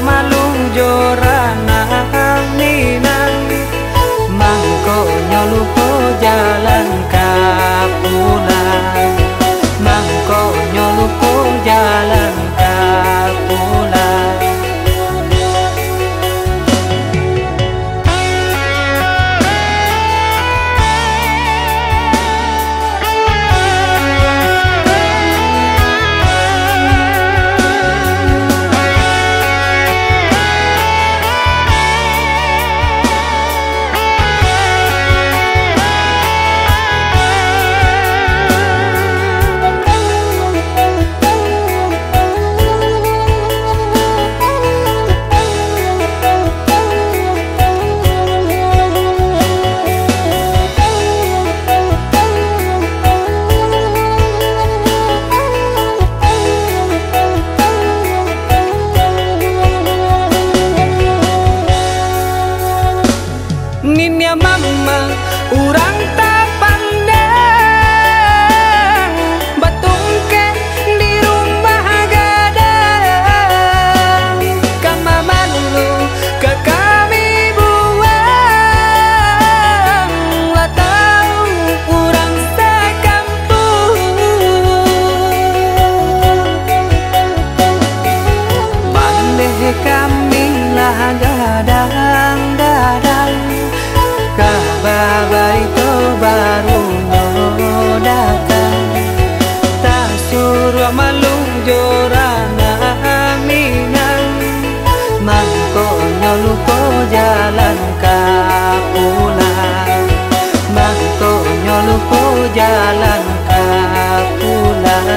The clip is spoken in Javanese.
malung joran jalan kapulang